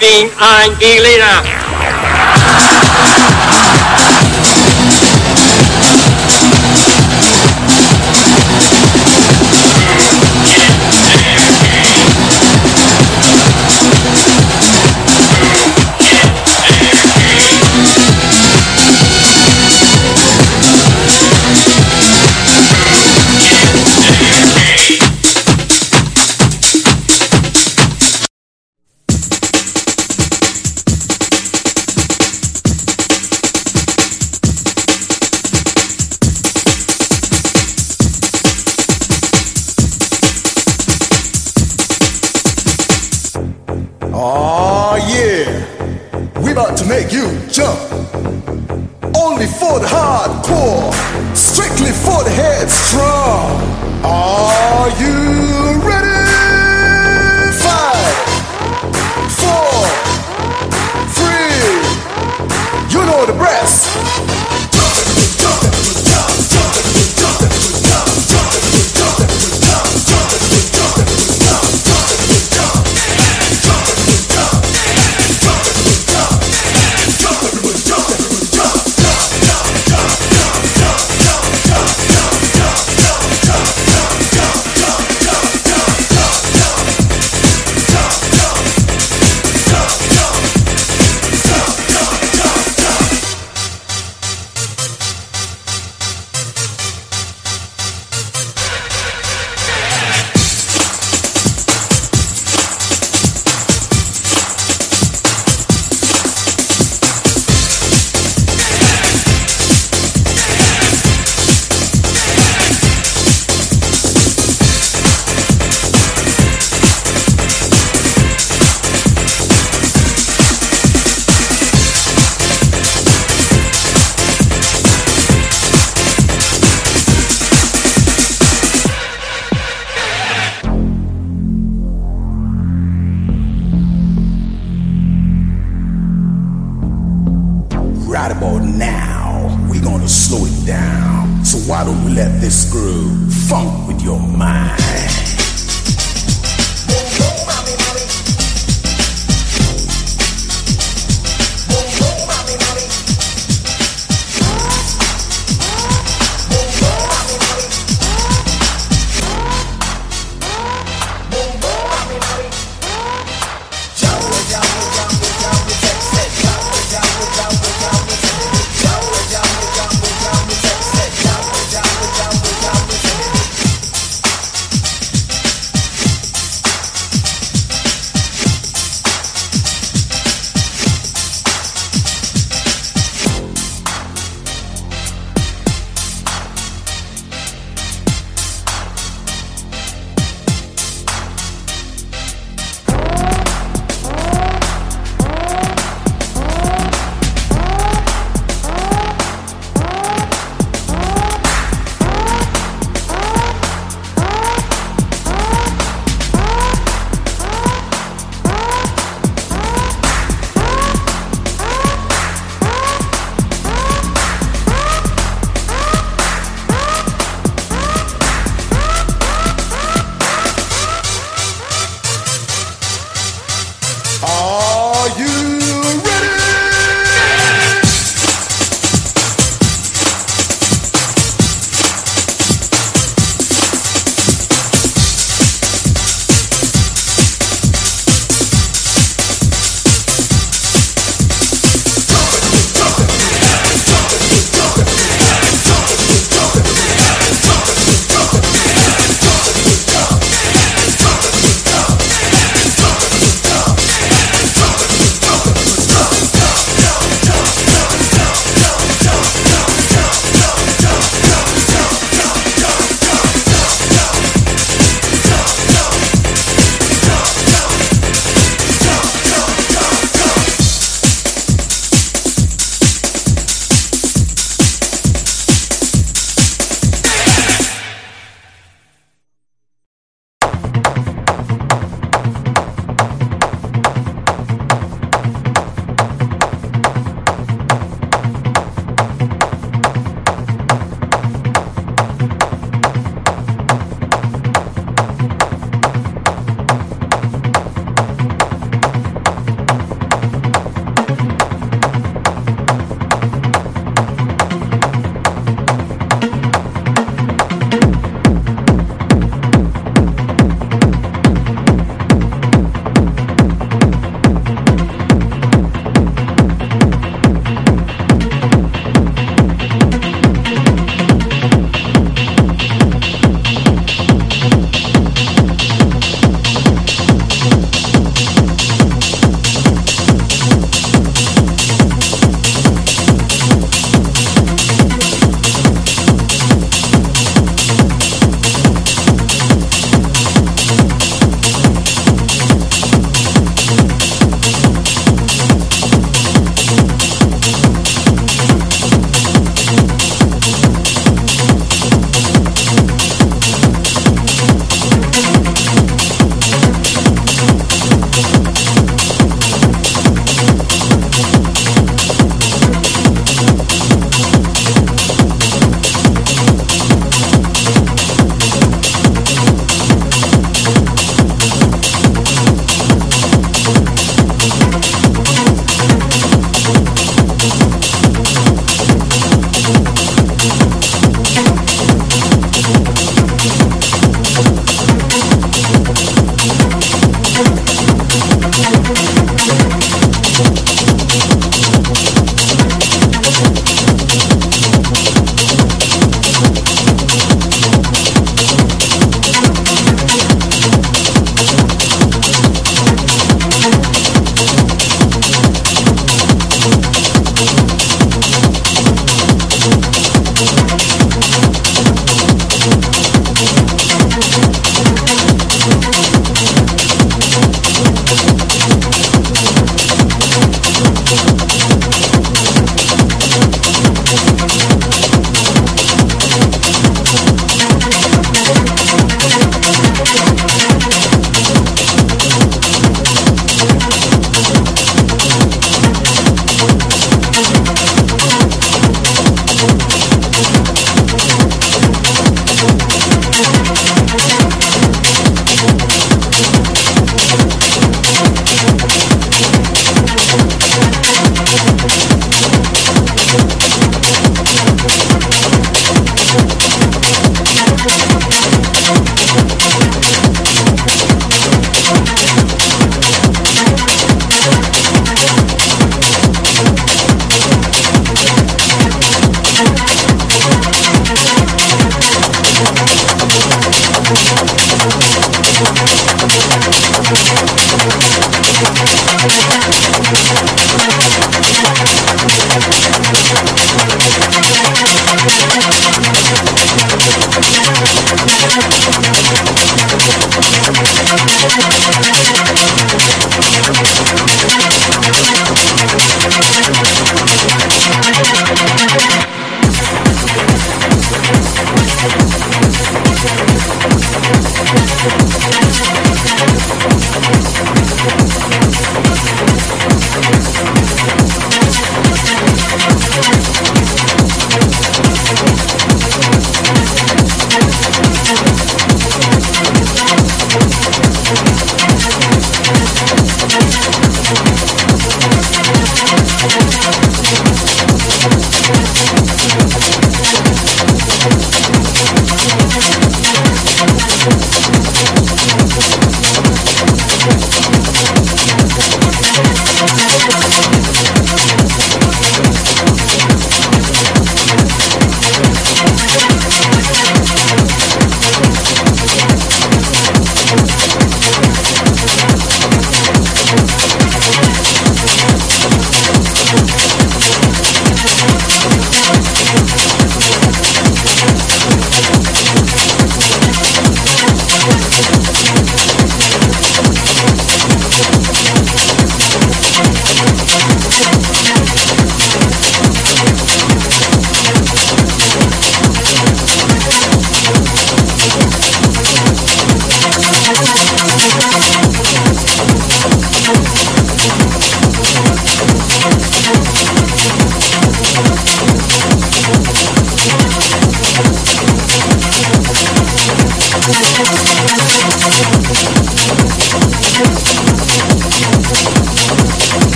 Being ein Berliner.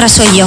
otra soy yo.